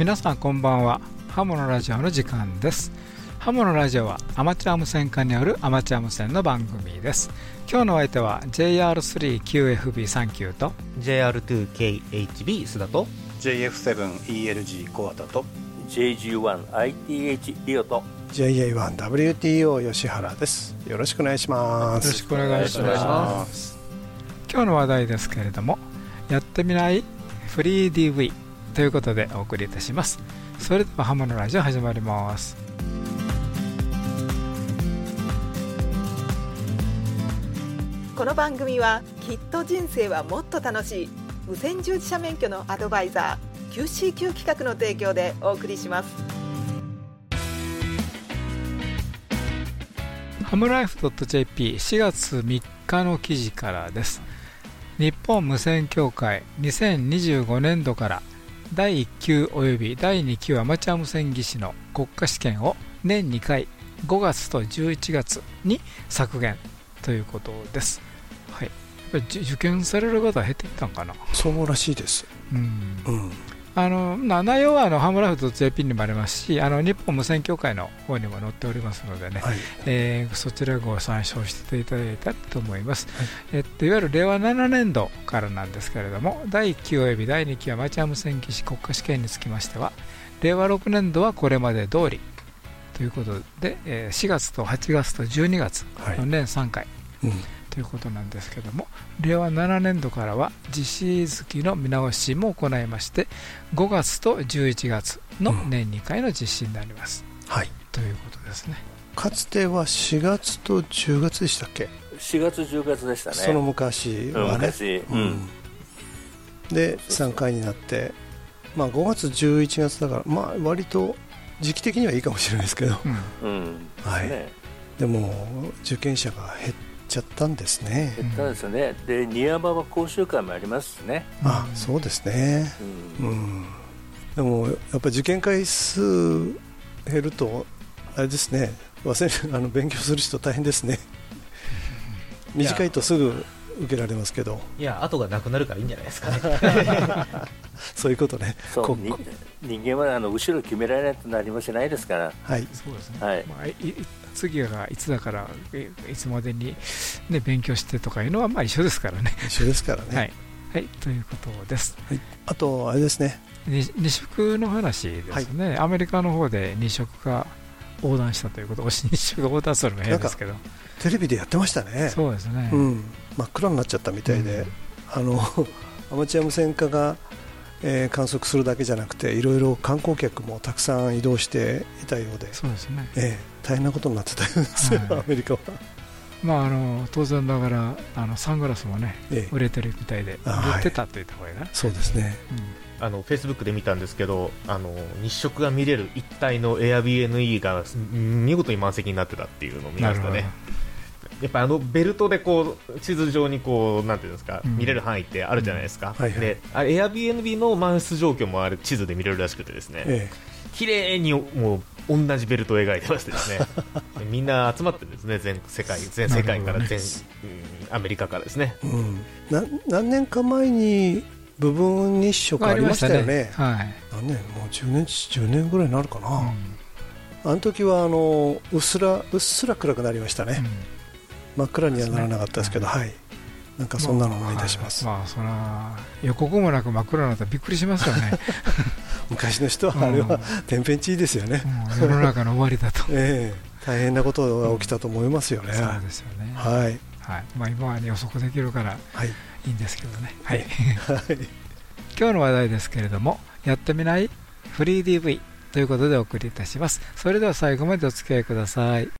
皆さんこんばんは。ハムのラジオの時間です。ハムのラジオはアマチュア無線化によるアマチュア無線の番組です。今日のお相手は JR3QFB39 と JR2KHB 須田と JF7ELG 小畑と JG1ITH リオと JA1WTO 吉原です。よろしくお願いします。よろしくお願いします。今日の話題ですけれどもやってみないフリー DV ということでお送りいたします。それではハムのラジオ始まります。この番組はきっと人生はもっと楽しい無線従事者免許のアドバイザー QCQ 企画の提供でお送りします。ハムライフ .jp4 月3日の記事からです。日本無線協会2025年度から第1級及び第2級アマチュア無線技師の国家試験を年2回5月と11月に削減ということです。はい、やっぱり受験される方は減ってきたんかな？そうらしいですうんうんあのな内容はあのハムライフ .jp にもありますしあの日本無線協会の方にも載っておりますのでね、はい。えーそちらをご参照していただいたらと思います、はい。えっと、いわゆる令和7年度からなんですけれども第1期及び第2期アマチュア無線技師国家試験につきましては令和6年度はこれまで通りということで、えー4月と8月と12月はい。の年3回うんということなんですけども令和7年度からは実施月の見直しも行いまして5月と11月の年2回の実施になります、はい。ということですね。かつては4月と10月でしたっけ、4月10月でしたね。その昔はね。昔。ううん。んで3回になってまあ5月11月だからまあ割と時期的にはいいかもしれないですけど。うん。うん。はい。ね。でも受験者が減っちゃったんですね。減ったですよね。で新山は講習会もありますしね。あそうですね。うん。うん。でもやっぱり受験回数減るとあれですね。忘れ あの勉強する人大変ですね。短いとすぐ受けられますけど。いや後がなくなるからいいんじゃないですかね。そういうことね。こそうに人間はあの後ろ決められないと何もしないですから。はい。そうですね、はい。まあ、いい次がいつだからいいつまでに、ね、勉強してとかいうのはまあ一緒ですからね。一緒ですからね、はい、はい、ということです。あとあれですね。に二色の話ですね、アメリカの方で二色が横断したということ、二色が横断するのが変ですけど、テレビでやってましたね。そうですね、うん、真っ暗になっちゃったみたいで、あのアマチュア無線化が、えー観測するだけじゃなくていろいろ観光客もたくさん移動していたようで、そうですね、えー大変なことになってたようですよ、はい。アメリカは、まあ、あの当然ながらあのサングラスもね、ええ。売れてるみたいで、あ売れてたと言った方がいいかな。そうですね。あのフェイスブックで見たんですけどあの日食が見れる一体の Airbnb がん見事に満席になってたっていうのを見ましたねやっぱあのベルトでこう地図上にこうなんていうんですか、うん。見れる範囲ってあるじゃないですか、うん。はいはい。で Airbnb の満室状況もあれ地図で見れるらしくてですね、え綺麗にもう同じベルトを描いてましてですね。みんな集まってるんですね全世界全世界から全、うんアメリカからですね。えうん、な何年か前に部分日食ありましたよね。はい。何年？もう10年10年ぐらいになるかな、うん。あの時はあのうっすらうっすら暗くなりましたね、うん真っ暗にはならなかったですけど、はいなんかそんなの思い出します、まあ、それは予告もなく真っ暗になったらびっくりしますよね。昔の人はあれは天変地異ですよね、うん世の中の終わりだと。ええ大変なことが起きたと思いますよね、そうですよね。はいはい。まあ、今は予測できるからはいいいんですけどね。はい。はい 今日の話題ですけれども、やってみない？フリー DV ということでお送りいたします。それでは最後までお付き合いください。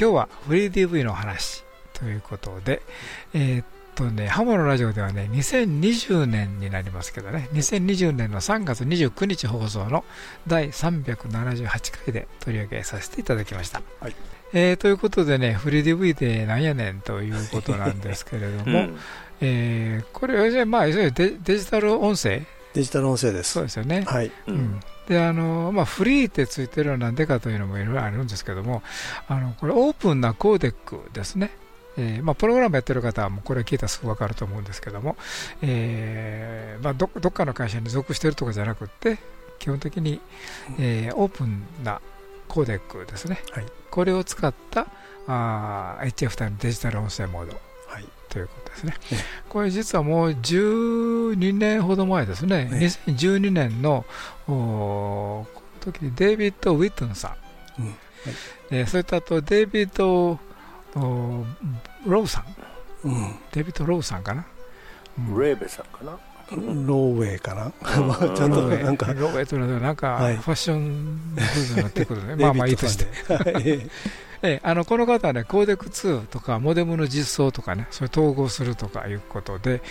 今日はフリー DV の話ということで、えーっとね、ハモのラジオではね、2020年になりますけどね、2020年の3月29日放送の第378回で取り上げさせていただきました。はいえー、ということでね、フリー DV でなんやねんということなんですけれども、うん、えー、これはまあ、デデジタル音声？デジタル音声です。そうですよね。はい。うん、であのまあ、フリーってついてるのはなんでかというのもいろいろあるんですけども、あのこれ、オープンなコーデックですね。えーまあ、プログラムやってる方はもうこれ聞いたらすぐ分かると思うんですけども、えーまあ、どどっかの会社に属してるとかじゃなくて基本的に、えー、オープンなコーデックですね、はい、これを使ったあ HF タイムデジタル音声モード、はい、ということですね、これ実はもう12年ほど前ですね、ね2012年のこの時にデイビッド・ウィットンさん、うん。はい。えー、それとあとデイビッド・ローさん、うん、デイビッド・ローさんかな、うん、レーベさんかなローウェイかな、ちゃんとなんか、ローウェイというのは、なんか、ファッションブームになってくるね、まあまあいいとして。えあのこの方はね、コーデック2とか、モデムの実装とかね、それ統合するとかいうことで、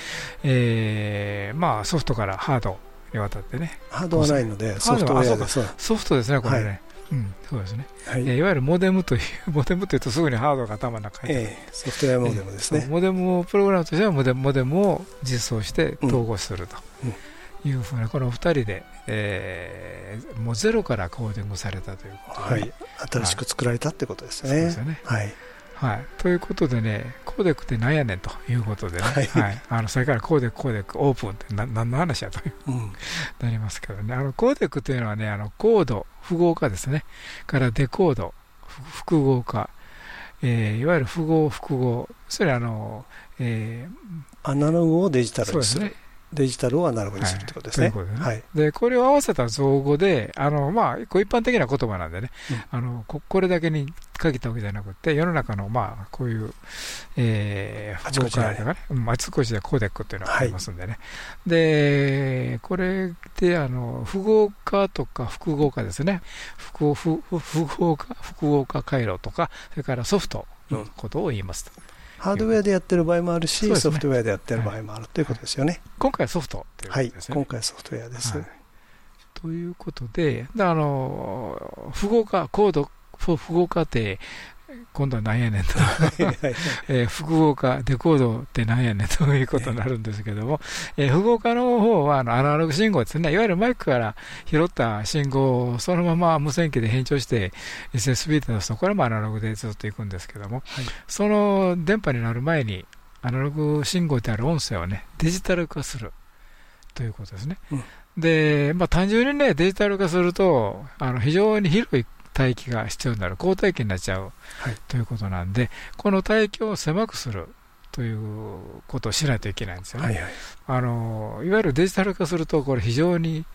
えー、まあソフトからハードにわたってね。ハードはないので、ソフトウェアです。ソフトですね、これね。うん、そうですね、はい、いわゆるモデムという、モデムというとすぐにハードが頭の中に、えー、ソフトウェアモデムですね、モデムをプログラムとしてはモデモデムを実装して統合すると。いうふうな、この2人で、えー、もうゼロからコーディングされたということで、はい、新しく作られたってことですね。そうですよね。はいはい、ということでね、コーデックってなんやねんということでね、はい、はい、あのそれからコーデック、コーデック、オープンってな何の話やという、うん、なりますけどね、あのコーデックというのはね、あのコード、符号化ですね、からデコード、復号化、えー、いわゆる符号、復号、それあの、えー、アナログをデジタルにする。デジタルをアナログにするってことですね。はい、で、これを合わせた造語で、あの、まあ、一般的な言葉なんでね、うん、あのこ、これだけに限ったわけじゃなくて、世の中の、まあ、こういう、えー、あちこちで、ね、うん、あちこちでコーデックっていうのがありますんでね。はい、で、これで、あの、符号化とか複合化ですね。複符符号化、複合化回路とか、それからソフトのことを言いますと。うんハードウェアでやってる場合もあるし、ね、ソフトウェアでやってる場合もある、ということですよね。今回はソフトということですね。はい、今回はソフトウェアです。はい、ということで、あの符号化、コード、符号化って今度は何やねんと。えー、複合化、デコードって何やねんということになるんですけども、えー、複合化の方はあのアナログ信号ですね、いわゆるマイクから拾った信号をそのまま無線機で変調して SSB で出すと、これもアナログでずっといくんですけども、はい、その電波になる前に、アナログ信号である音声をね、デジタル化するということですね。うん。で、まあ、単純にね、デジタル化すると、あの非常に広い帯域が必要になる、交代域になっちゃう、はい、ということなんで、この帯域を狭くするということをしないといけないんですよね。はいはい、あのいわゆるデジタル化すると、これ非常に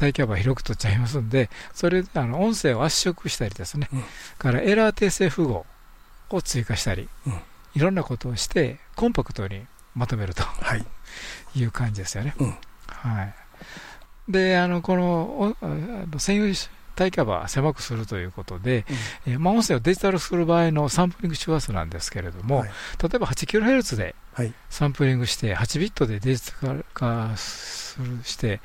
帯域幅広く取っちゃいますんで、それであの音声を圧縮したりですね、うん、からエラー訂正符号を追加したり、うん、いろんなことをして、コンパクトにまとめると、はい、いう感じですよね。うん、はい、で、あのこの専用帯キャバ狭くするということで、うん、えー、まあ、音声をデジタルする場合のサンプリング周波数なんですけれども、はい、例えば 8kHz でサンプリングして、8ビットでデジタル化するして、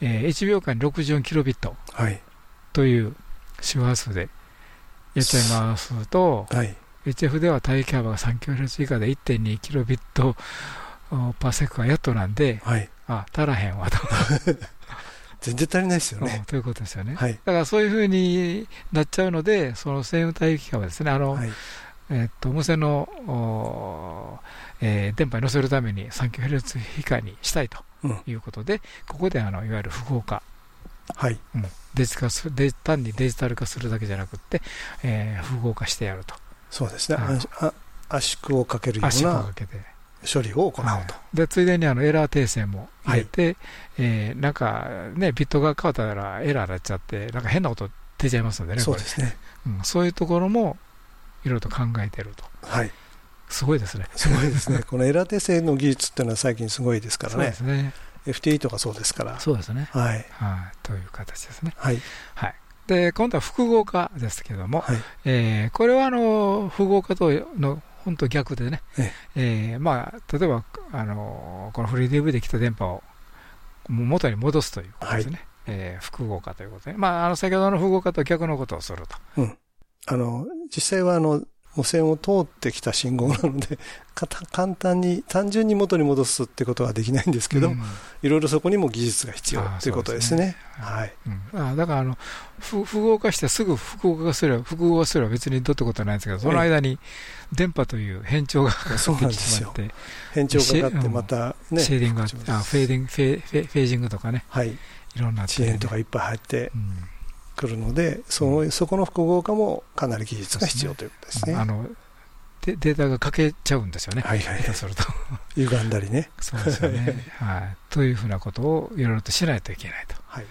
うん、えー、1秒間に 64kb という周波数でやっちゃいますと、はい、HF では帯キャバが 3kHz 以下で 1.2kb パーセクがやっとなんで、はい、あ、足らへんわと。全然足りないですよね。ということですよね。はい、だからそういうふうになっちゃうので、その線雨帯域間はですね、あの、はい、えっと、無線の、えー、電波に乗せるために 3kHz 以下にしたいということで、うん、ここであのいわゆる符号化、はい。うん、デジ化するデ単にデジタル化するだけじゃなくて、えー、符号化してやると。そうですね、圧縮をかけるような処理を行うと。はい、でついでにあのエラー訂正も入れて、はい、えー、なんかね、ビットが変わったらエラーになっちゃって、なんか変な音出ちゃいますんでね、そうですね、うん、そういうところもいろいろと考えてると。はいすごいですね。すごいですね。このエラー訂正の技術っていうのは最近すごいですからね。そうですね。FTE とかそうですから。そうですね。はい。はい。という形ですね。はい。はい。で、今度は複合化ですけども、はい、えー、これはあの、複合化との本当逆でね、ええー、まあ、例えば、あのこのフリー DV で来た電波を元に戻すということですね。はい、えー、複合化ということで、まあ、あの、先ほどの複合化と逆のことをすると。うん。あの、実際は、あの、無線を通ってきた信号なので、簡単に、単純に元に戻すってことはできない。んですけど、い。ろい。ろそこにも技術が必要とい。うことですね。はい。うん、あだからあの、複合化してすぐ複合化すれば、複合化すれば別にどうってことはない。んですけど、その間に電波とい。う変調がかかってしまって、変調がかかってまたね、フェーディング、フェフェフェージングとかね、はい。い。ろんな遅延とかい。っぱい。入って、うんくるので、そのそこの複合化もかなり技術が必要ということですね。あのデータが欠けちゃうんですよね。はいはい。すると。歪んだりね。そうですよね。はい。というふうなことをいろいろとしないといけないと。はい。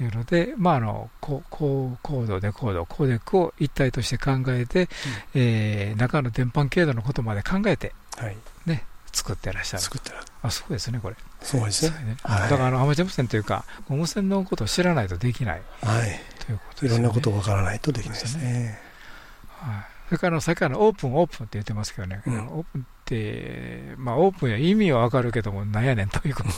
いうので、まあ、あの、高高度、デコード、コーデックを一体として考えて、うん、えー、中の電波経度のことまで考えて、はい。ね、作ってらっしゃる。作ってらあ、そうですね、これ。そうですね。ねはい、だから、あの、アマチュア無線というか、無線のことを知らないとできない。はい。ということですね。いろんなことをわからないとできないですね。はい。それからさっきからオープン、オープンって言ってますけどね、うん、オープンって、まあ、オープンや意味はわかるけども、なんやねんということ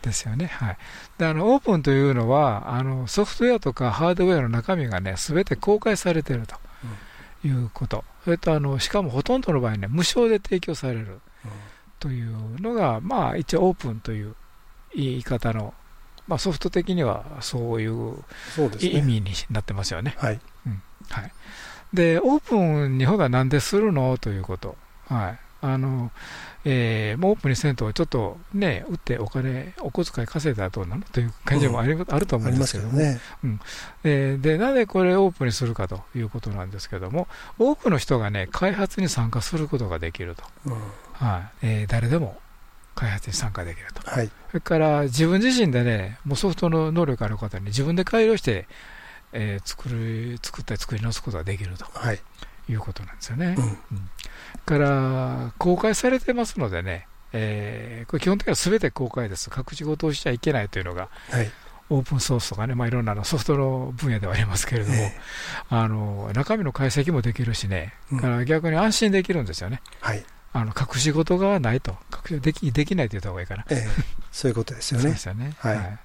ですよね。はい、であのオープンというのはあの、ソフトウェアとかハードウェアの中身がね、すべて公開されているということ、それとあのしかもほとんどの場合ね、無償で提供されるというのが、まあ、一応オープンという言い方の、まあ、ソフト的にはそういう意味になってますよね。はい、うん。はい。で、オープンにほがなんでするの？ということ。はい。あの、えー、もうオープンにせんと、ちょっとね、打ってお金、お小遣い稼いだらどうなのという感じもあり、うん、あると思うんですけども、ね。うん。えー、で、なぜこれオープンにするかということなんですけども、多くの人がね、開発に参加することができると。うん、はい。えー、誰でも開発に参加できると。はい、それから自分自身でね、もうソフトの能力ある方に自分で改良して、えー、作る作ったり作り直すことができると、はい、いうことなんですよね。うん、うん、から公開されてますのでね、えー、これ基本的にはすべて公開です、隠し事をしちゃいけないというのが、はい、オープンソースとかね、まあ、いろんなのソフトの分野ではありますけれども、えー、あの中身の解析もできるしね、うん、から逆に安心できるんですよね。はいあの隠し事がないと、隠しできできないと言った方がいいかな、えー、そういうことですよね。そうですよね。はい、はい。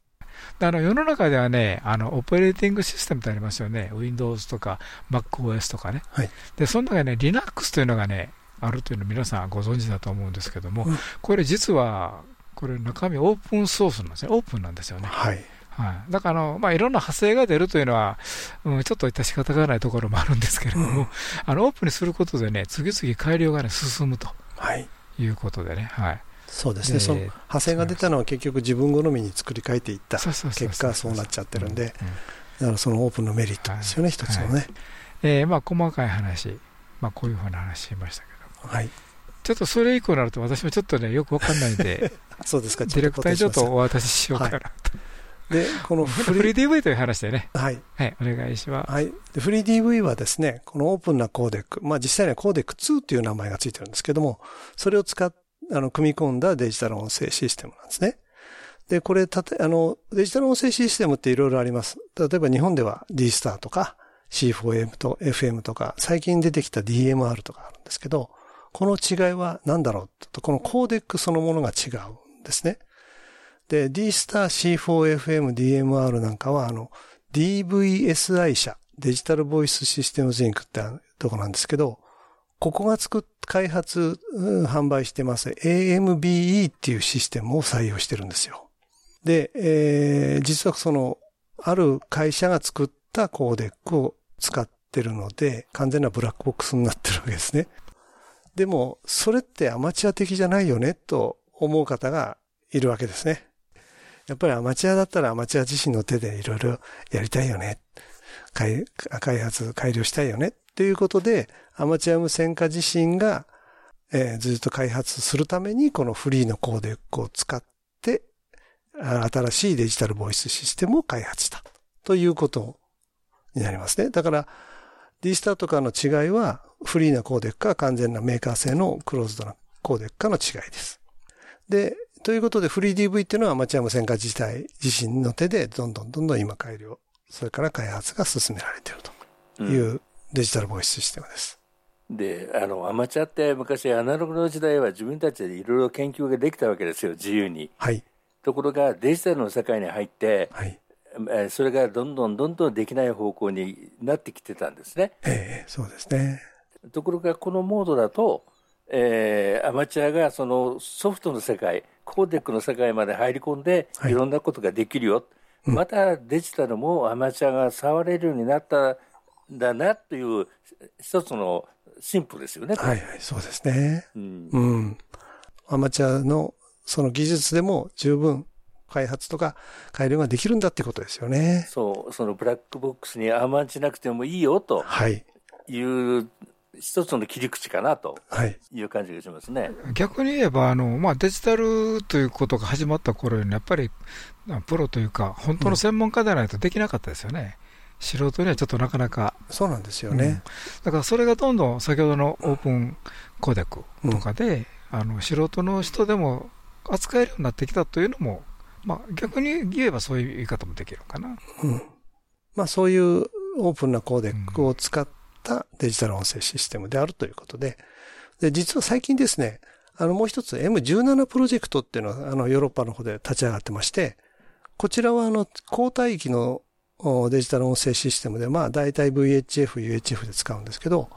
あの世の中ではね、あのオペレーティングシステムってありますよね、Windows とか MacOS とかね、はい、でその中にね、Linux というのがね、あるというの皆さんご存知だと思うんですけども、うん、これ実は、これ中身オープンソースなんですね、オープンなんですよね。はいはい、だからあの、まあ、いろんな派生が出るというのは、うん、ちょっと致し方がないところもあるんですけれども、うん、あのオープンにすることでね、次々改良が、ね、進むと、はい、いうことでね、はい、そうですね、その派生が出たのは結局自分好みに作り変えていった。結果、そうなっちゃってるんで、だからそのオープンのメリットですよね、一つのね。えーまあ、細かい話、まあ、こういうふうな話しましたけど、はい、ちょっとそれ以降になると、私もちょっとね、よくわかんないんで、そうですか。ディレクターにちょっとお渡ししようかなと。で、このフリー DV という話でね。はい。はい、お願いします。はい。で、フリー DV はですね、このオープンなコーデック、まあ実際にはコーデック2という名前がついてるんですけども、それを使っあの、組み込んだデジタル音声システムなんですね。で、これ、たて、あの、デジタル音声システムっていろいろあります。例えば日本では D スターとか C4M と FM とか、最近出てきた DMR とかあるんですけど、この違いは何だろうと、このコーデックそのものが違うんですね。で、D スター C4FM DMR なんかは、あの、DVSI 社、デジタルボイスシステムズインクってとこなんですけど、ここが作っ、開発、販売してます AMBE っていうシステムを採用してるんですよ。で、えー、実はその、ある会社が作ったコーデックを使ってるので、完全なブラックボックスになってるわけですね。でも、それってアマチュア的じゃないよね、と思う方がいるわけですね。やっぱりアマチュアだったらアマチュア自身の手でいろいろやりたいよね。開発、改良したいよね。ということで、アマチュア無線化自身が、えー、ずっと開発するために、このフリーのコーデックを使って、新しいデジタルボイスシステムを開発した。ということになりますね。だから、D スターとかの違いは、フリーなコーデックか完全なメーカー製のクローズドなコーデックかの違いです。で、ということで、フリー DV っていうのはアマチュア無線家自体自身の手で、どんどんどんどん今改良、それから開発が進められていると。いうデジタルボイスシステムです。であのアマチュアって昔アナログの時代は自分たちでいろいろ研究ができたわけですよ自由に、はい、ところがデジタルの世界に入って、はい、それがどんどんどんどんできない方向になってきてたんですね。ええそうですね。ところがこのモードだと、えー、アマチュアがそのソフトの世界コーデックの世界まで入り込んで、い、ろんなことができるよ、うん、またデジタルもアマチュアが触れるようになったんだなという一つの進歩ですよね。はいはい、そうですね。うん。うん。アマチュアのその技術でも十分開発とか改良ができるんだってことですよね。そう、そのブラックボックスに甘んじなくてもいいよと。はい。いう一つの切り口かなという感じがしますね、はい、逆に言えばあの、まあ、デジタルということが始まった頃にやっぱりプロというか本当の専門家でないとできなかったですよね。素人にはちょっとなかなか。そうなんですよね。うん、だからそれがどんどん先ほどのオープンコーデックとかで、うん、あの素人の人でも扱えるようになってきたというのも、まあ逆に言えばそういう言い方もできるかな。うん。まあそういうオープンなコーデックを使ったデジタル音声システムであるということで、で、実は最近ですね、あのもう一つ M17 プロジェクトっていうのはあのヨーロッパの方で立ち上がってまして、こちらはあの、交代域のデジタル音声システムで、まあ大体 VHF、UHF で使うんですけど、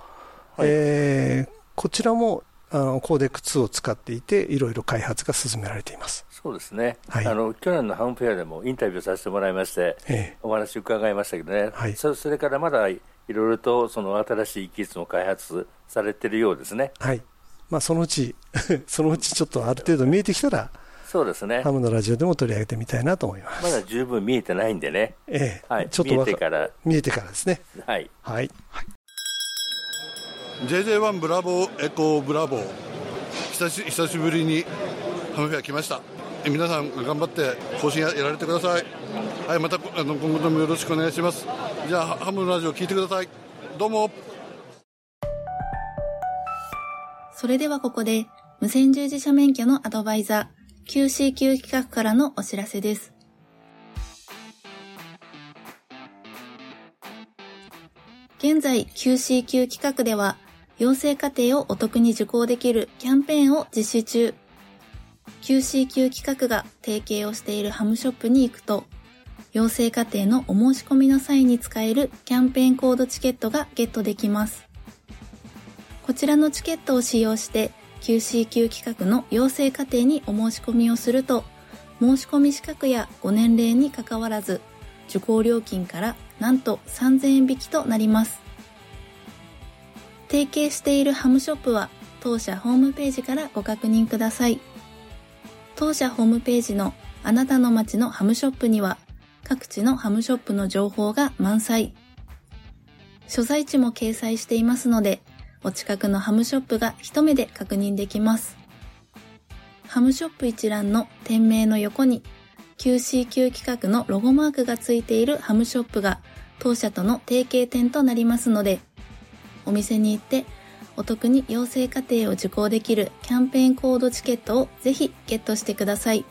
はい、えー、こちらもあのコーデック2を使っていて、いろいろ開発が進められています。そうですね、はい、あの去年のハムフェアでもインタビューさせてもらいまして、ええ、お話伺いましたけどね、はい、そそれからまだいろいろとその新しい技術も開発されているようですね。はいまあ、そのうち、そのうちちょっとある程度見えてきたら、そうですね。ハムのラジオでも取り上げてみたいなと思います。まだ十分見えてないんでね。ええ。はい。ちょっと見えてから。見えてからですね。はい。はい。はい、JJ1 ブラボーエコーブラボー。久し久しぶりにハムフェア来ました。皆さん頑張って更新やられてください。はい、またあの今後ともよろしくお願いします。じゃあハムのラジオ聞いてください。どうも。それではここで無線従事者免許のアドバイザー QCQ 企画からのお知らせです。現在 QCQ 企画では、養成課程をお得に受講できるキャンペーンを実施中。QCQ 企画が提携をしているハムショップに行くと、養成課程のお申し込みの際に使えるキャンペーンコードチケットがゲットできます。こちらのチケットを使用して QCQ 企画の養成課程にお申し込みをすると、申し込み資格やご年齢にかかわらず、受講料金からなんと3000円引きとなります。提携しているハムショップは当社ホームページからご確認ください。当社ホームページのあなたの街のハムショップには各地のハムショップの情報が満載。所在地も掲載していますので、お近くのハムショップが一目で確認できます。ハムショップ一覧の店名の横に QCQ 企画のロゴマークがついているハムショップが当社との提携店となりますので、お店に行ってお得に養成課程を受講できるキャンペーンコードチケットをぜひゲットしてください。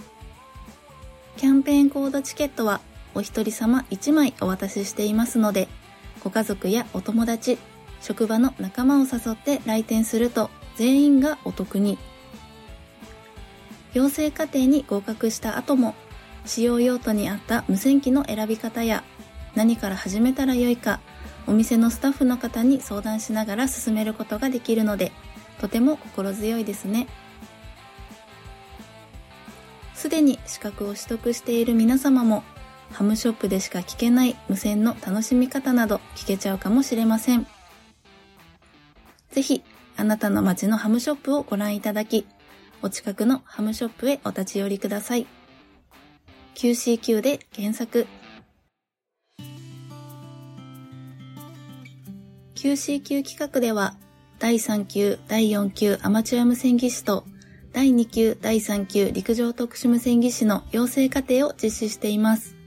キャンペーンコードチケットはお一人様1枚お渡ししていますので、ご家族やお友達、職場の仲間を誘って来店すると全員がお得に。養成課程に合格した後も使用用途に合った無線機の選び方や何から始めたらよいかお店のスタッフの方に相談しながら進めることができるのでとても心強いですね。すでに資格を取得している皆様もハムショップでしか聞けない無線の楽しみ方など聞けちゃうかもしれません。ぜひ、あなたの街のハムショップをご覧いただき、お近くのハムショップへお立ち寄りください。QCQ で検索。QCQ 企画では、第3級、第4級アマチュア無線技師と、第2級、第3級陸上特殊無線技師の養成課程を実施しています。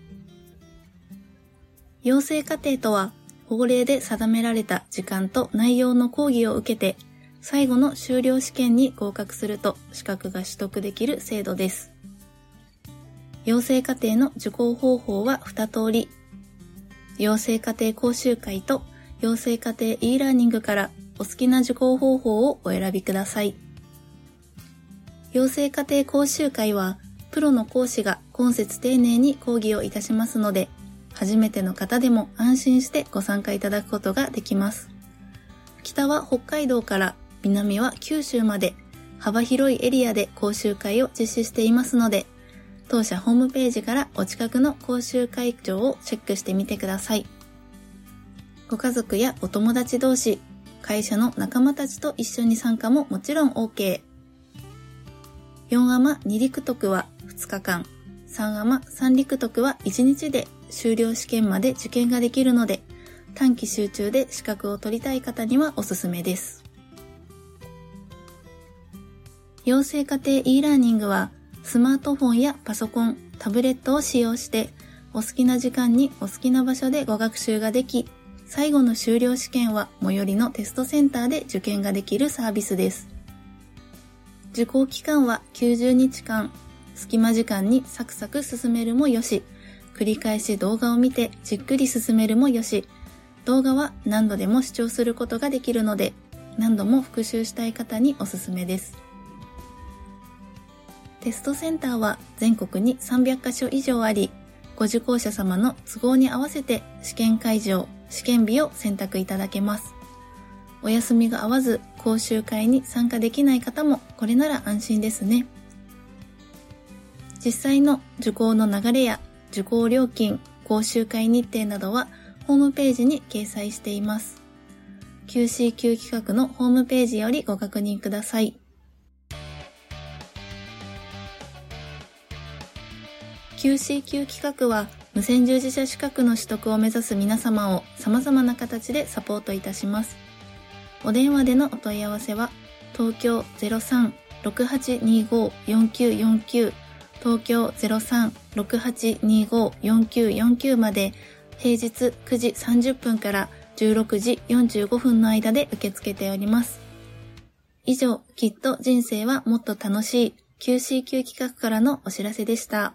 養成課程とは、法令で定められた時間と内容の講義を受けて、最後の修了試験に合格すると資格が取得できる制度です。養成課程の受講方法は2通り。養成課程講習会と養成課程 e ラーニングからお好きな受講方法をお選びください。養成家庭講習会は、プロの講師が今節丁寧に講義をいたしますので、初めての方でも安心してご参加いただくことができます。北は北海道から南は九州まで幅広いエリアで講習会を実施していますので、当社ホームページからお近くの講習会場をチェックしてみてください。ご家族やお友達同士、会社の仲間たちと一緒に参加ももちろん OK。4アマ2陸徳は2日間、3アマ3陸徳は1日で修了試験まで受験ができるので、短期集中で資格を取りたい方にはおすすめです。養成家庭 e ラーニングは、スマートフォンやパソコン、タブレットを使用して、お好きな時間にお好きな場所でご学習ができ、最後の修了試験は最寄りのテストセンターで受験ができるサービスです。受講期間は90日間、隙間時間にサクサク進めるもよし、繰り返し動画を見てじっくり進めるもよし、動画は何度でも視聴することができるので、何度も復習したい方におすすめです。テストセンターは全国に300カ所以上あり、ご受講者様の都合に合わせて試験会場、試験日を選択いただけます。お休みが合わず講習会に参加できない方もこれなら安心ですね。実際の受講の流れや受講料金、講習会日程などはホームページに掲載しています。QCQ 企画のホームページよりご確認ください。QCQ 企画は無線従事者資格の取得を目指す皆様を様々な形でサポートいたします。お電話でのお問い合わせは東京03-6825-4949東京03-6825-4949まで平日9時30分から16時45分の間で受け付けております。以上、きっと人生はもっと楽しい QCQ 企画からのお知らせでした。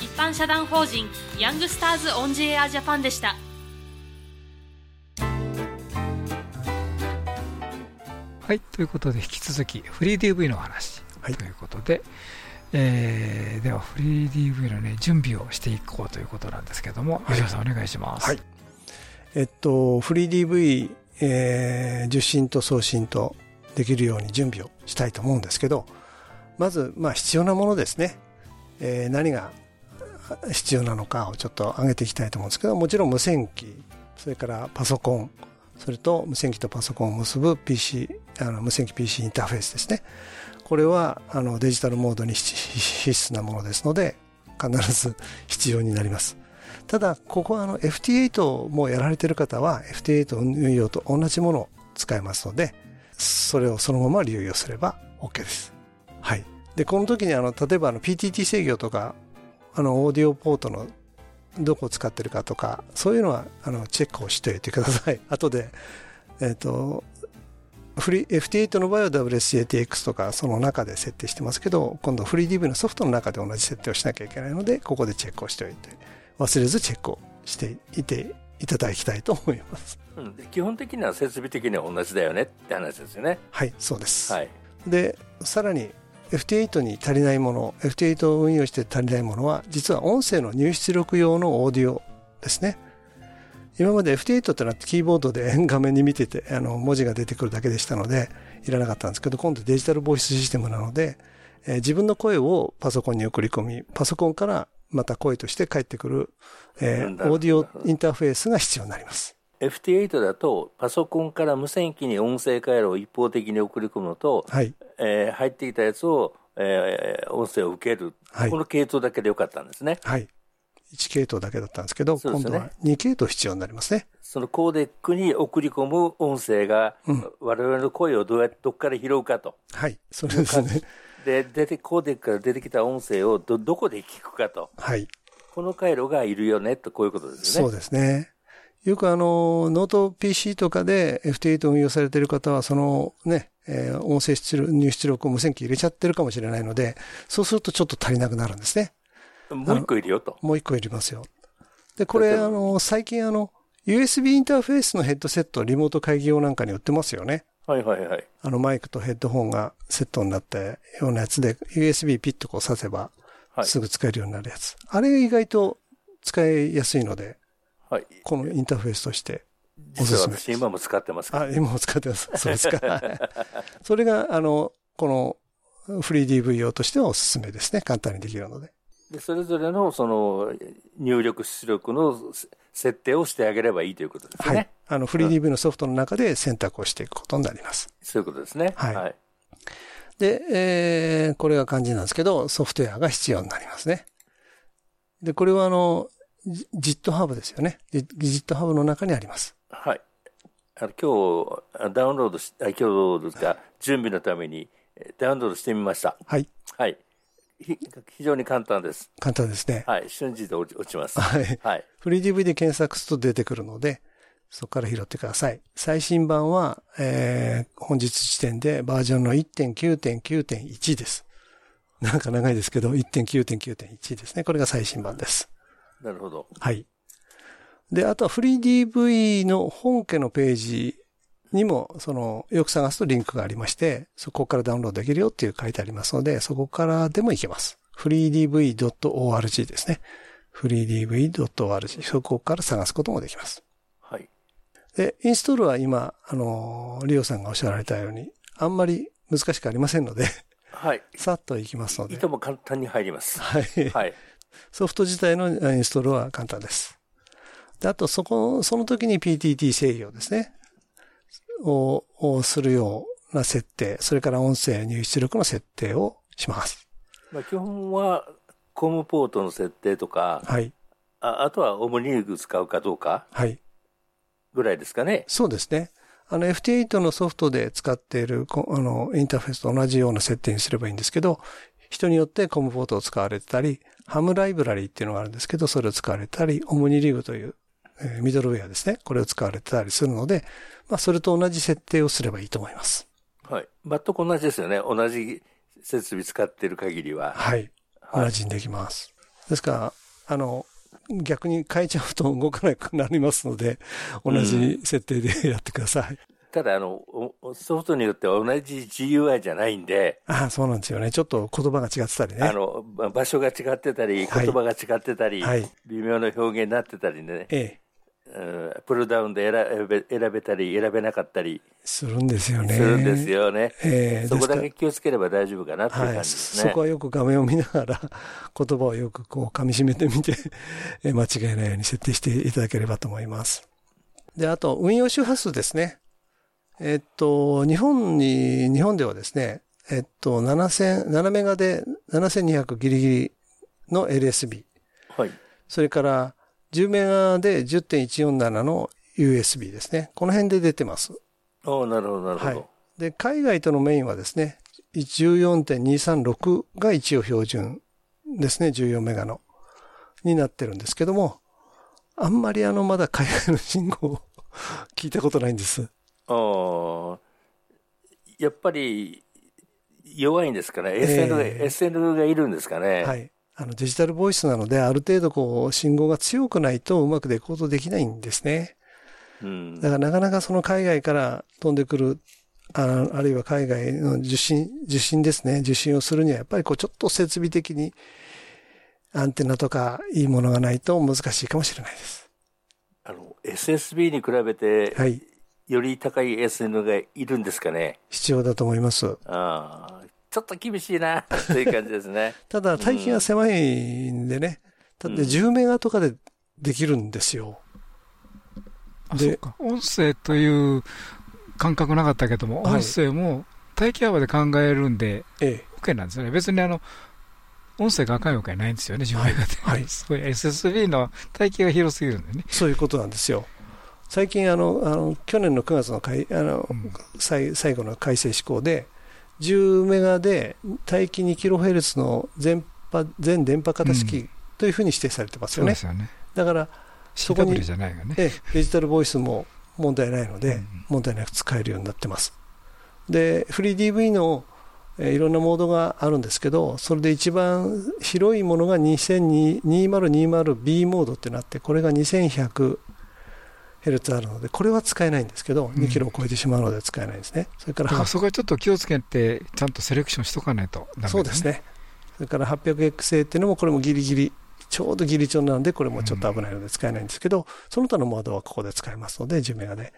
一般社団法人ヤングスターズオンジエアジャパンでしたはいということで引き続きフリー DV の話、はい、ということで、えー、ではフリー DV の、ね、準備をしていこうということなんですけども、吉野さんお願いします。はい。えっと、フリー DV、えー、受信と送信とできるように準備をしたいと思うんですけど、まず、まあ、必要なものですね。えー、何が必要なのかをちょっと上げていきたいと思うんですけど、もちろん無線機、それからパソコン、それと無線機とパソコンを結ぶ PC、あの無線機 PC インターフェースですね。これはあのデジタルモードに必須なものですので、必ず必要になります。ただ、ここはあの FT8 もやられている方は FT8 運用と同じものを使えますので、それをそのまま流用すれば OK です。はい。で、この時にあの、例えばあの PTT 制御とか、あの、オーディオポートのどこを使ってるかとか、そういうのは、あの、チェックをしておいてください。後で、えっ、ー、と、フリ FT8 の場合は WSJTX とかその中で設定してますけど、今度フリー DV のソフトの中で同じ設定をしなきゃいけないので、ここでチェックをしておいて、忘れずチェックをしていていただきたいと思います。うん、基本的には設備的には同じだよねって話ですよね。はい、そうです。はい、で、さらに FT8 に足りないもの、FT8 を運用して足りないものは、実は音声の入出力用のオーディオですね。今まで FT8 ってのはキーボードで 画面に見てて、あの、文字が出てくるだけでしたので、いらなかったんですけど、今度デジタルボイスシステムなので、えー、自分の声をパソコンに送り込み、パソコンからまた声として返ってくる、えー、オーディオインターフェースが必要になります。FT8 だと、パソコンから無線機に音声回路を一方的に送り込むのと、はい、えー、入ってきたやつを、えー、音声を受ける、はい、この系統だけでよかったんですね。はい。1系統だけだったんですけど、ね今度は2系統必要になりますね。そのコーデックに送り込む音声が、我々の声をどうやってどこから拾うかと。はい、それですね。で、出て、コーデックから出てきた音声をど、どこで聞くかと。はい。この回路がいるよね、とこういうことですよね。そうですね。よくあの、ノート PC とかで FT8 運用されている方は、そのね、えー音声出力、入出力を無線機入れちゃってるかもしれないので、そうするとちょっと足りなくなるんですね。もう一個いるよと。もう一個いりますよ。で、これ、あの、最近あの、USB インターフェースのヘッドセット、リモート会議用なんかに売ってますよね。はいはいはい。あの、マイクとヘッドホンがセットになったようなやつで、USB ピッとこう挿せば、はいすぐ使えるようになるやつ。あれ意外と使いやすいので、はい。このインターフェースとしてお実はすすめ。私今も使ってます。あ、今も使ってます。そうですか。それが、あの、このフリー DV 用としてはおすすめですね。簡単にできるので。で、それぞれのその入力出力の設定をしてあげればいいということですね。はい。あの、フリー DV のソフトの中で選択をしていくことになります。そういうことですね。はいはい。で、えー、これが肝心なんですけど、ソフトウェアが必要になりますね。で、これはあの、ジ GitHub ですよね。ジ GitHub の中にあります。はい。あの今日あダウンロードし、あ今日ですか、準備のためにえダウンロードしてみました。はい。はい。ひ非常に簡単です。簡単ですね。はい。瞬時で落ち落ちます。はい。はい。フリー DV で検索すると出てくるので、そこから拾ってください。最新版は、えー、本日時点でバージョンの1.9.9.1です。なんか長いですけど、1.9.9.1ですね。これが最新版です。なるほど。はい。で、あとはフリー DV の本家のページにも、その、よく探すとリンクがありまして、そこからダウンロードできるよっていう書いてありますので、そこからでもいけます。freedv.org ですね。freedv.org。そこから探すこともできます。はい。で、インストールは今、あの、リオさんがおっしゃられたように、あんまり難しくありませんので、はい。さっといきますので。いとも簡単に入ります。はい。はい。ソフト自体のインストールは簡単です。で、あと、そこ、その時に PTT 制御ですね。を、をするような設定、それから音声入出力の設定をします。まあ、基本は、コムポートの設定とか、はい。ああとはオムニーグ使うかどうかはい。ぐらいですかね。そうですね。あの FT8 のソフトで使っているこあのインターフェースと同じような設定にすればいいんですけど、人によってコムポートを使われてたり、ハムライブラリーっていうのがあるんですけど、それを使われたり、オムニリグという、えーミドルウェアですね。これを使われてたりするので、まあそれと同じ設定をすればいいと思います。はい。全く同じですよね。同じ設備使ってる限りは。はい。はい同じにできます。ですから、あの、逆に変えちゃうと動かなくなりますので、同じ設定でやってください。ただ、あの、おソフトによっては同じ GUI じゃないんで、ああ、そうなんですよね。ちょっと言葉が違ってたりね。あの、ば場所が違ってたり、言はい葉が違ってたり、はい微妙な表現になってたりね、ええ。うんプルダウンで選べ選べたり、選べなかったりするんですよね。するんですよね。ええそこだけ気をつければ大丈夫かなっていう。感じですそね。こはよく画面を見ながら、言葉をよくこう噛み締めてみて、え間違いないように設定していただければと思います。で、あと、運用周波数ですね。えっと、日本に、日本ではですね、えっと、7000、7メガで7200ギリギリの LSB。はい。それから、10メガで10.147の USB ですね。この辺で出てます。おーなるほど、なるほど。はいで、海外とのメインはですね、14.236が一応標準ですね、14メガの、になってるんですけども、あんまりあの、まだ海外の信号を 聞いたことないんです。やっぱり弱いんですかね、え SN, がえ SN がいるんですかね。はい。あの、デジタルボイスなので、ある程度こう、信号が強くないとうまくデコードできないんですね。うんだからなかなかその海外から飛んでくる、ああるいは海外の受信、受信ですね。受信をするにはやっぱりこうちょっと設備的にアンテナとかいいものがないと難しいかもしれないです。あの SSB に比べて、はい。より高い SN がいるんですかね。必要だと思います。あーちょっと厳しいなという感じですね。ただ大気が狭いんでね。だって10メガとかでできるんですよ。うか。音声という感覚なかったけども、はい音声も待機幅で考えるんで、ええ。OK なんですよね。別にあの、音声が赤いわけないんですよね、10メガで。はい。そうい う SSB の体系が広すぎるんでね。そういうことなんですよ。最近あの、あの去年の9月のかいあの、うん、最最後の改正施行で、10メガで帯域2キロヘルツの全波全電波型式というふうに指定されてますよね。うん、よね。だからそこに、ね、デジタルボイスも問題ないので、うん、問題なく使えるようになってます。で、フリー DV のえいろんなモードがあるんですけど、それで一番広いものが 2020-B モードってなって、これが2100ヘルツあるので、これは使えないんですけど、2キロを超えてしまうので使えないんですね。それからそこはちょっと気をつけて、ちゃんとセレクションしとかないと、ね、そうですね。それから 800X っていうのも、これもギリギリ、ちょうどギリチョンなんで、これもちょっと危ないので使えないんですけど、その他のモードはここで使えますので、10メガで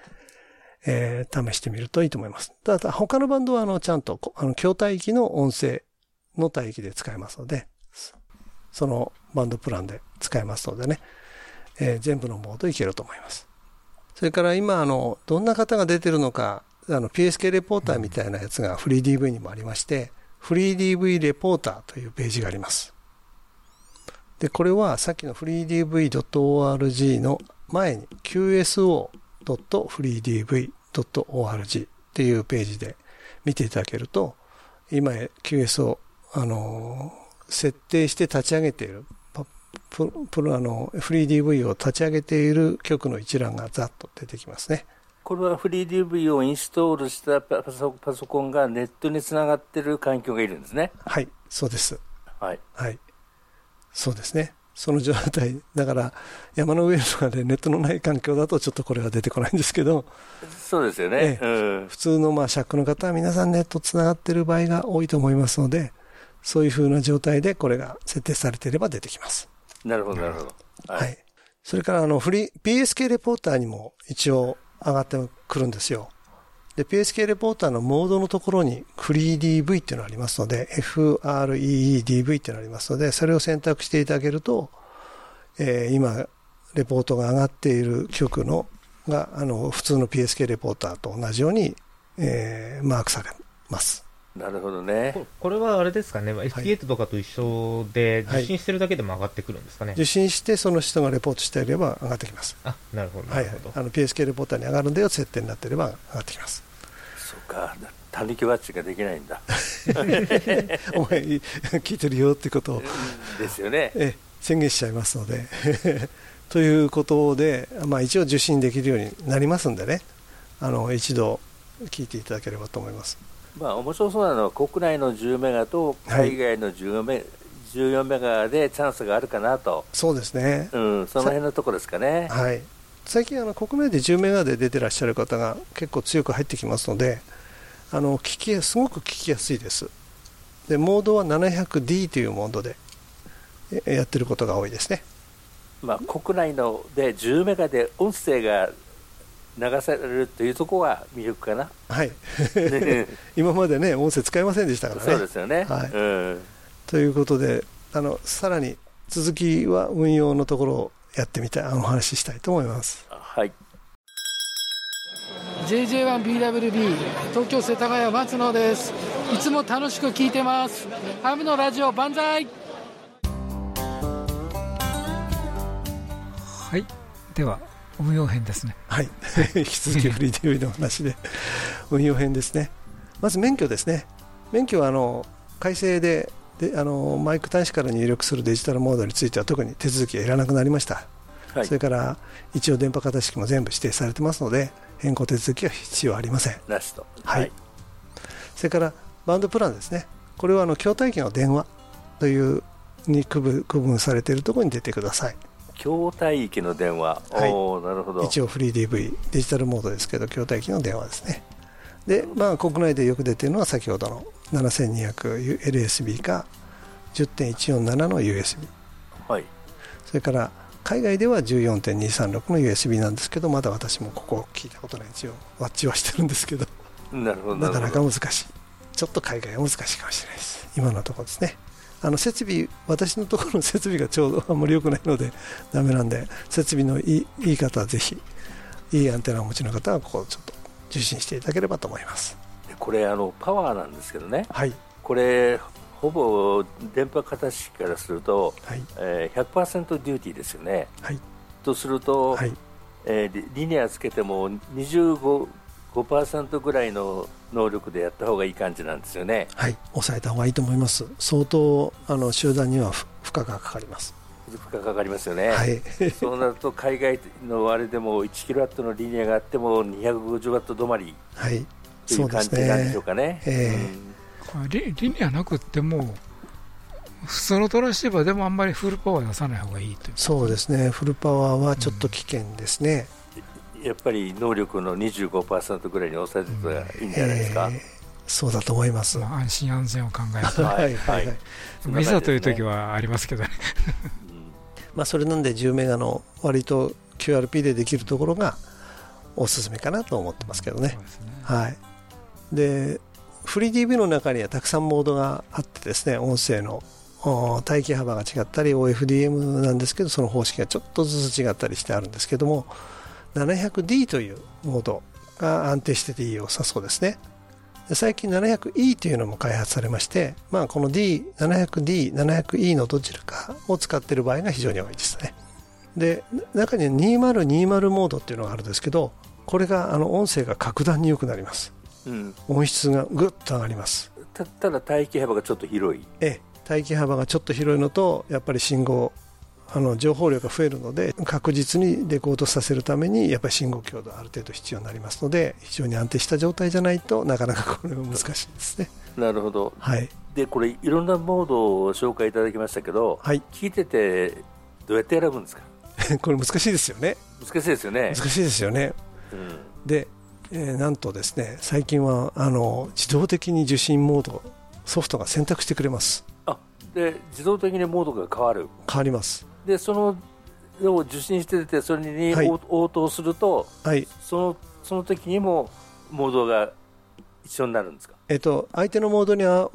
えー、試してみるといいと思います。ただ、他のバンドは、あの、ちゃんと、あの、筐体域の音声の帯域で使えますので、そのバンドプランで使えますのでね、えー、全部のモードいけると思います。それから今、あの、どんな方が出てるのか、あの、PSK レポーターみたいなやつがフリー DV にもありまして、フリー DV レポーターというページがあります。で、これはさっきのフリー DV.org の前に qso.freedv.org っていうページで見ていただけると、今 QS を、あの、設定して立ち上げている、プロあの、フリー DV を立ち上げている曲の一覧がざっと出てきますね。これはフリー DV をインストールしたパソパソコンがネットにつながっている環境がいるんですね。はい、そうです。はい。はい。そうですね。その状態、だから山の上とかでネットのない環境だと、ちょっとこれは出てこないんですけど、そうですよね、ええ、普通のまあシャックの方は皆さんネットつながっている場合が多いと思いますので、そういうふうな状態でこれが設定されていれば出てきます。なるほど、なるほど。はい。それからあのフリー、PSK レポーターにも一応上がってくるんですよ。で、PSK レポーターのモードのところに FreeDV っていうのがありますので、FREEDV っていうのがありますので、それを選択していただけると、えー、今、レポートが上がっている局のが、あの、普通の PSK レポーターと同じように、えー、マークされます。なるほどね。これはあれですかね、FT8 とかと一緒で、受信してるだけでも上がってくるんですかね。受信して、その人がレポートしていれば上がってきます。あ、なるほど。はい、はい、あの PSK レポーターに上がるんだよ設定になっていれば上がってきます。そうか、たぬきバッチができないんだ。お前、聞いてるよってことを。ですよね。え宣言しちゃいますので。ということで、まあ、一応受信できるようになりますんでね、あの一度聞いていただければと思います。まあ、面白そうなのは国内の10メガと海外の14メ,、はい、14メガでチャンスがあるかなと。そうですね、うん、その辺のところですかね、はい、最近あの国内で10メガで出てらっしゃる方が結構強く入ってきますのであの聞きすごく聞きやすいです。でモードは 700D というモードでやってることが多いですね、まあ、国内ので10メガで音声が流されるというところは魅力かな。はい。今までね、音声使いませんでしたからね。そうですよね。はい。うん、ということで、あの、さらに続きは運用のところをやってみたい、お話ししたいと思います。はい。JJ1BWB 東京世田谷松野ですいつも楽しく聞いてますハムのラジオ万歳はいでは運用編ですね。はい。引き続きフリー TV の話で、運用編ですね。まず免許ですね。免許はあの改正でであのマイク端子から入力するデジタルモードについては特に手続きがいらなくなりました。はい、それから一応電波型式も全部指定されてますので変更手続きは必要ありません。ラスト。はい。それからバンドプランですね。これはあの筐体機の電話というに区分区分されているところに出てください。筐体域の電話、はい、おなるほど。一応フリー DV デジタルモードですけど筐体域の電話ですね。で、まあ、国内でよく出ているのは先ほどの 7200LSB か10.147の USB、はい、それから海外では14.236の USB なんですけどまだ私もここ聞いたことない一応ワッチはしてるんですけどなるほど。なかなか難しい。ちょっと海外は難しいかもしれないです。今のところですねあの設備、私のところの設備がちょうど あんまり良くないのでだめなんで、設備のいいいい方はぜひ、いいアンテナをお持ちの方は、ここちょっと受信していただければと思います。これあの、パワーなんですけどね、はい、これ、ほぼ電波型式からすると、はい。えー、100%デューティーですよね。はい、とすると、はい。えー、リニアつけても25 5%ぐらいの能力でやった方がいい感じなんですよね。はい、抑えた方がいいと思います。相当あの集団には負荷がかかります。負荷かかりますよね。はい、そうなると海外のあれでも1キロワットのリニアがあっても250ワット止まり。はい。という感じなんでしょうかね。えー、うん、リリニアなくっても普通のトランシーバーでもあんまりフルパワー出さない方がいいとそうですね、フルパワーはちょっと危険ですね。うんやっぱり能力の25%ぐらいに抑えてたらいいんじゃないですか？えー、そうだと思います、まあ、安心安全を考えて、はい。はい。い。ざとい。う時はありますけどね、まあそれなんで10メガの割と QRP でできるところがおすすめかなと思ってますけどね。ねはい、でフリー DB の中にはたくさんモードがあってですね音声の待機幅が違ったり OFDM なんですけどその方式がちょっとずつ違ったりしてあるんですけども 700D というモードが安定してていい良さそうですね。最近 700E というのも開発されまして、まあ、この D、700D、700E のどちらかを使っている場合が非常に多いですね。で、中に2020モードっていうのがあるんですけど、これがあの音声が格段に良くなります。うん、音質がぐっと上がりますたただ待機幅がちょっと広いええ待機幅がちょっと広いのとやっぱり信号あの情報量が増えるので確実にレコードさせるためにやっぱり信号強度ある程度必要になりますので非常に安定した状態じゃいとなかなかこれは難しいですね。なるほど、はい、でこれいろんなモードを紹介いただきましたけど、はい、聞いててどうやって選ぶんですか？これ難しいですよね。難しいですよね。難しいですよね、うん、で、えー、なんとですね最近はあの自動的に受信モードソフトが選択してくれます。あで自動的にモードが変わる。変わりますでそのを受信しててそれに応答すると、はい、そのその時にもモードが一緒になるんですか、えっと、相手のモードには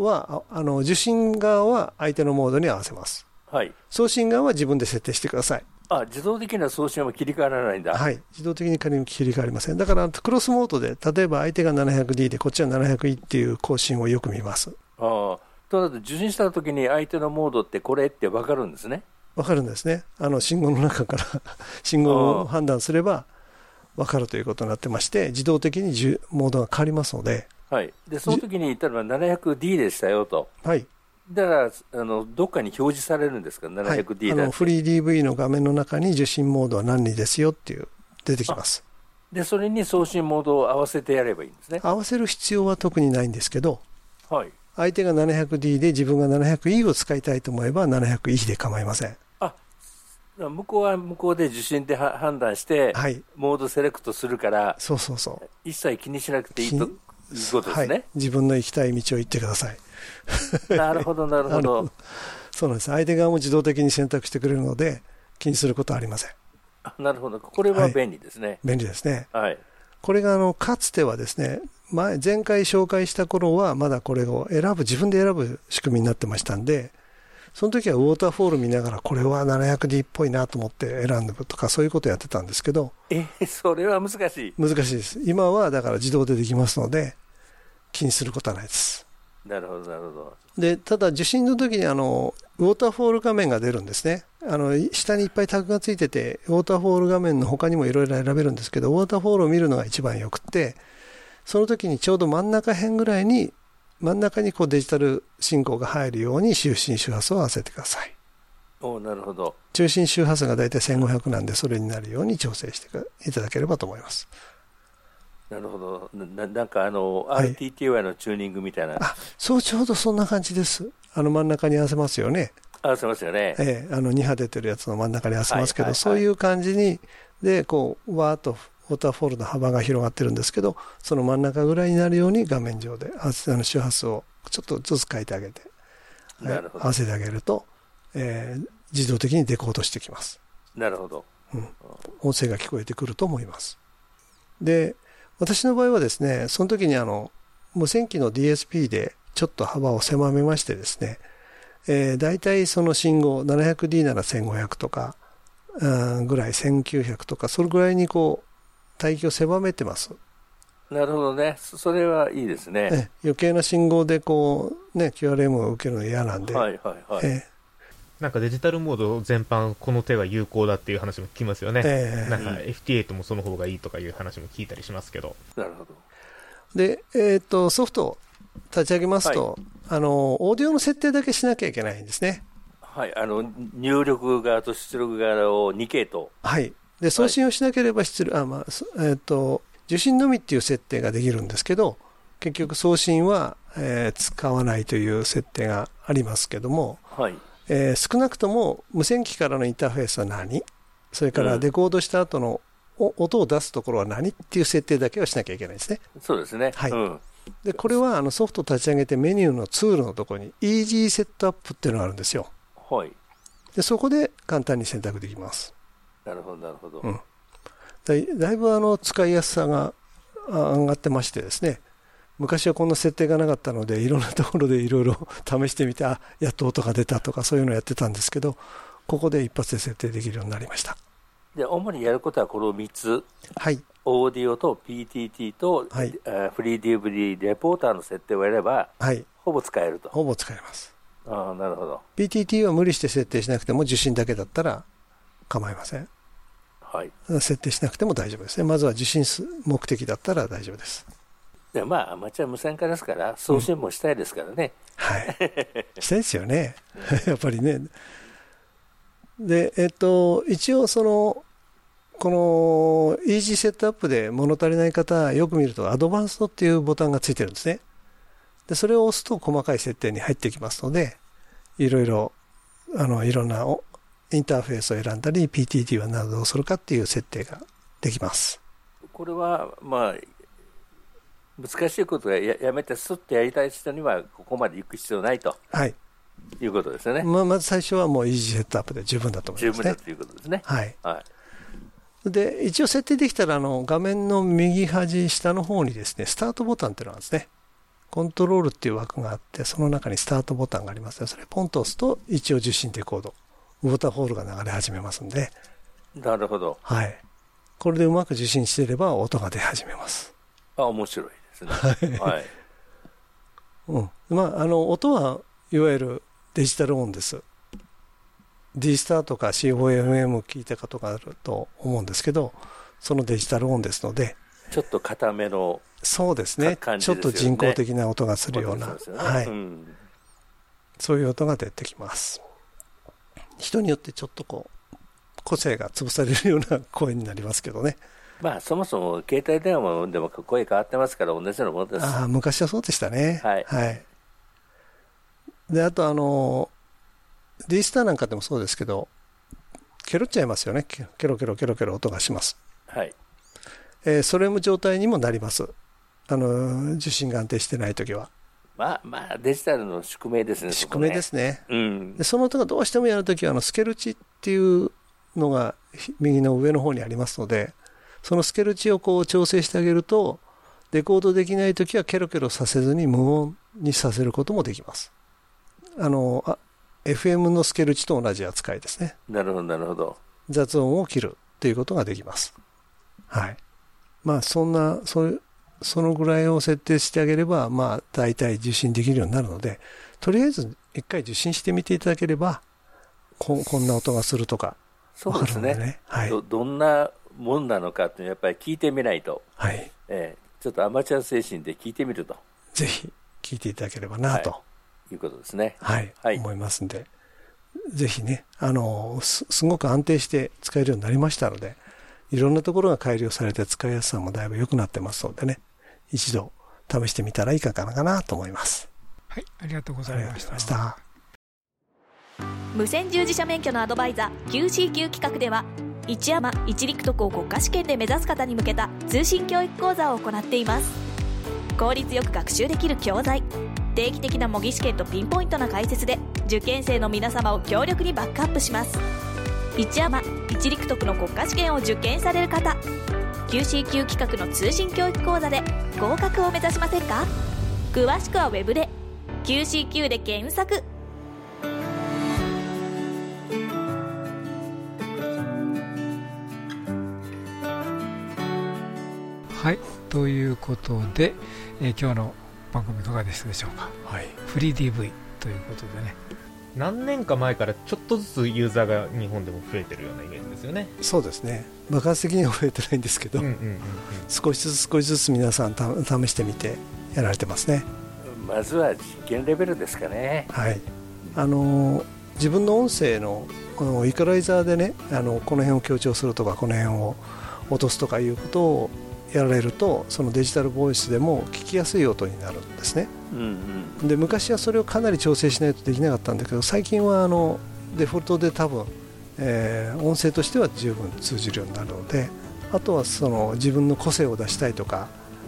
あの受信側は相手のモードに合わせます、はい、送信側は自分で設定してください。あ自動的な送信は切り替わらないんだ。はい。自動的に仮に切り替わりません。だからクロスモードで例えば相手が 700D でこっちは 700E っていう更新をよく見ます。ああ。となると受信した時に相手のモードってこれって分かるんですね分かるんですね、あの信号の中から 信号を判断すれば分かるということになってまして、自動的にモードが変わりますので、はい、でその時に言ったら 700D でしたよと、はい、だからあのどっかに表示されるんですか、700D だ、はい、あのフリー DV の画面の中に受信モードは何にですよっていう、出てきます。でそれに送信モードを合わせてやればいいんですね。合わせる必要は特にないんですけど、はい、相手が 700D で自分が 700E を使いたいと思えば 700E で構いません。向こうは向こうで受信で判断して、はい、モードセレクトするから、そうそうそう一切気にしなくていいということですね、はい、自分の行きたい道を行ってください。なるほど、なるほど。そうなんです。相手側も自動的に選択してくれるので、気にすることはありません。なるほど。これは便利ですね。はい、便利ですね。はい。これがあのかつてはですね前前回紹介した頃はまだこれを選ぶ自分で選ぶ仕組みになってましたんでその時はウォーターフォール見ながら、これは 700D っぽいなと思って選んでとか、そういうことやってたんですけど。えそれは難しい。難しいです。今はだから自動でできますので、気にすることはないです。なるほど、なるほど。で、ただ受信の時にあの、ウォーターフォール画面が出るんですね。あの、下にいっぱいタグがついてて、ウォーターフォール画面の他にもいろいろ選べるんですけど、ウォーターフォールを見るのが一番よくて、その時にちょうど真ん中辺ぐらいに真ん中にこうデジタル信号が入るように中心周波数を合わせてください。おなるほど。中心周波数が大体1500なんでそれになるように調整していただければと思います。なるほど。ななんかあの、はい、RTTY のチューニングみたいな。あそうちょうどそんな感じです。あの真ん中に合わせますよね。合わせますよね。ええあの2波出てるやつの真ん中に合わせますけど、はいはいはい、そういう感じにでこうわーっとウォーターフォールの幅が広がってるんですけど、その真ん中ぐらいになるように画面上で、あの周波数をちょっとずつ変えてあげて、はい、合わせてあげると、えー、自動的にデコードしてきます。なるほど。うん。音声が聞こえてくると思います。で、私の場合はですね、その時にあの、無線機の DSP でちょっと幅を狭めましてですね、えー、大体その信号 700D なら1500とか、ぐらい1900とかそれぐらいにこう帯域を狭めてます。なるほどね、それはいいですね。余計な信号でこう、ね、QRM を受けるの嫌なんで、はいはいはい。えなんかデジタルモード全般、この手が有効だっていう話も聞きますよね。ええなんか FT8 もその方がいいとかいう話も聞いたりしますけど。なるほど。で、えっ、と、ソフトを立ち上げますと、あの、オーディオの設定だけしなきゃいけないんですね。はい、あの入力側と出力側を2系統。はい。で、送信をしなければ出力、あ、まあ、そえっ、と、受信のみっていう設定ができるんですけど、結局送信は、えー使わないという設定がありますけども、はい。えー少なくとも無線機からのインターフェースは何？それからうんデコードした後のお音を出すところは何？っていう設定だけはしなきゃいけないですね。そうですね。はいうん。で、これはあのソフトを立ち上げてメニューのツールのところに Easy セットアップっていうのがあるんですよ。はい。で、そこで簡単に選択できます。なるほど、なるほど。うんだいだいぶあの使いやすさがあ上がってましてですね、昔はこんな設定がなかったので、いろんなところでいろいろ 試してみて、あ、やっと音が出たとかそういうのをやってたんですけど、ここで一発で設定できるようになりました。で、主にやることはこの3つ。はい。オーディオと PTT と、はいあフリー DVD レポーターの設定をやれば、はい。ほぼ使えると。ほぼ使えます。ああ、なるほど。PTT は無理して設定しなくても受信だけだったら構いません。はい。設定しなくても大丈夫ですね。まずは受信す目的だったら大丈夫です。で、まあ、アマチュア無線化ですから、送信もしたいですからね。はい。したいですよね。やっぱりね。で、えっと、一応その、この、イージーセットアップで物足りない方、よく見ると、アドバンストっていうボタンがついてるんですね。で、それを押すと細かい設定に入ってきますので、いろいろ、あの、いろんなおインターフェースを選んだり、PTT はなどうするかっていう設定ができます。これは、まあ、難しいことはややめて、すっとやりたい人には、ここまで行く必要ないとはい。いうことですよね。まあ、まず最初はもうイージーセットアップで十分だと思いますね。十分だということですね。はい。はい。で、一応設定できたら、あの、画面の右端下の方にですね、スタートボタンっていうのがあるんですね。コントロールっていう枠があって、その中にスタートボタンがありますね。それポンと押すと、一応受信デコード、ウォーターホールが流れ始めますんで、なるほど。はい。これでうまく受信していれば音が出始めます。あ、面白いですね。はい。うん。まあ、あの、音はいわゆるデジタル音です。D スターとか C4FM 聞いたことがあると思うんですけど、そのデジタル音ですので、ちょっと固めのそうですねちょっと人工的な音がするような、はい、うんそういう音が出てきます。人によってちょっとこう、個性が潰されるような声になりますけどね。まあ、そもそも携帯電話でも声変わってますから、同じようなものです。ああ、昔はそうでしたね。はいで、あとあの、D スターなんかでもそうですけど、ケロっちゃいますよね。ケケロケロケロケロ音がします。はい。えーそれも状態にもなります。あの、受信が安定してないときは。まあまあ、デジタルの宿命ですね。宿命ですね。うんで。その音がどうしてもやるときは、あの、スケル値っていうのがひ右の上の方にありますので、そのスケル値をこう調整してあげると、レコードできないときはケロケロさせずに無音にさせることもできます。あの、あ FM のスケル値と同じ扱いですね。なるほど、なるほど。雑音を切るっていうことができます。はい。まあ、そんな、そういう、そのぐらいを設定してあげれば、まあ、大体受信できるようになるので、とりあえず一回受信してみていただければ、ここんな音がするとか、そうですね。はい。どどんなもんなのかっていうのはやっぱり聞いてみないと、はい。ええ。ちょっとアマチュア精神で聞いてみると。ぜひ聞いていただければなと、いうことですね。はい、はい。思いますんで、ぜひね、あの、す、すごく安定して使えるようになりましたので、いろんなところが改良されて使いやすさもだいぶ良くなってますのでね、一度試してみたらいいかかなかなと思います。はい、ありがとうございました。ました。無線従事者免許のアドバイザー QCQ 企画では一山一陸徳を国家試験で目指す方に向けた通信教育講座を行っています効率よく学習できる教材定期的な模擬試験とピンポイントな解説で受験生の皆様を強力にバックアップします一山一陸徳の国家試験を受験される方。QCQ 企画の通信教育講座で合格を目指しませんか？詳しくはウェブで。QCQ で検索。ははいということで、えー、今日の番組いかがでしたでしょうか、はい、フリー DV ということでね何年か前からちょっとずつユーザーが日本でも増えてるようなイメージですよね。そうですね。爆発的には増えてないんですけど、少しずつ少しずつ皆さんた試してみてやられてますね。まずは実験レベルですかね。はい。あの自分の音声のイカライザーでねあのこの辺を強調するとかこの辺を落とすとかいうことをやられるとそのデジタルボイスでも聞きやすい音になるんですね、うんうん、で昔はそれをかなり調整しないとできなかったんだけど最近はあのデフォルトで多分、えー、音声としては十分通じるようになるのであとはその自分の個性を出したいとか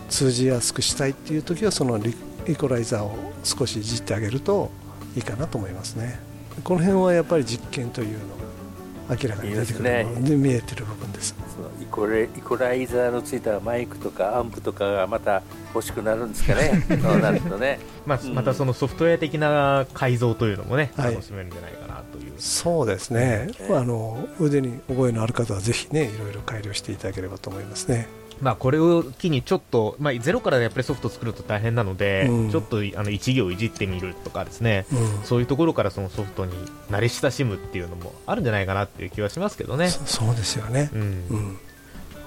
通じやすくしたいっていう時はそのイコライザーを少しいじってあげるといいかなと思いますね。この辺はやっぱり実験というのが明らかに出てくるので、ね、見えてる部分です。イコレイコライザーのついたマイクとかアンプとかがまた欲しくなるんですかね、そうなるとね、まあ、またそのソフトウェア的な改造というのもね、楽しめるんじゃないかなという、そうですね、あの腕に覚えのある方はぜひね、いろいろ改良していただければと思いますね。まあ、これを機にちょっと、まあ、ゼロからやっぱりソフト作ると大変なので、うん、ちょっとあの一行いじってみるとかですね、うん、そういうところからそのソフトに慣れ親しむっていうのもあるんじゃないかなっていう気はしますけどね。そうですよね、うん、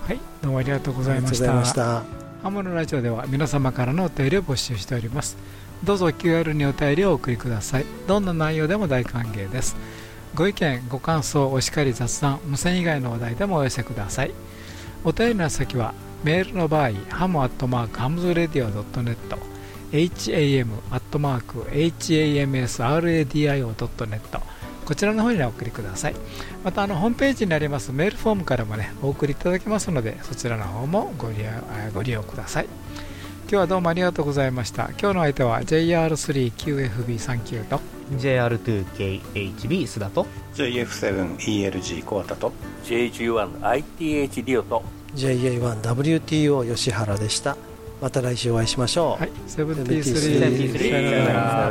はいどうもありがとうございましたハムのラジオでは皆様からのお便りを募集しております。どうぞ気軽にお便りをお送りください。どんな内容でも大歓迎です。ご意見ご感想お叱り雑談無線以外の話題でもお寄せください。お便りの先はメールの場合ハムアットマークハムズレディオ .net ham アットマーク hamsradio.net こちらの方にお送りください。またあのホームページにありますメールフォームからもねお送りいただけますのでそちらの方もご利用ご利用ください。今日はどうもありがとうございました。今日の相手は JR3QFB39 と。JR2KHB 須田と。JF7ELG コアタと。JG1ITH リオと。JA1WTO 吉原でした。また来週お会いしましょう。はい。73さよなら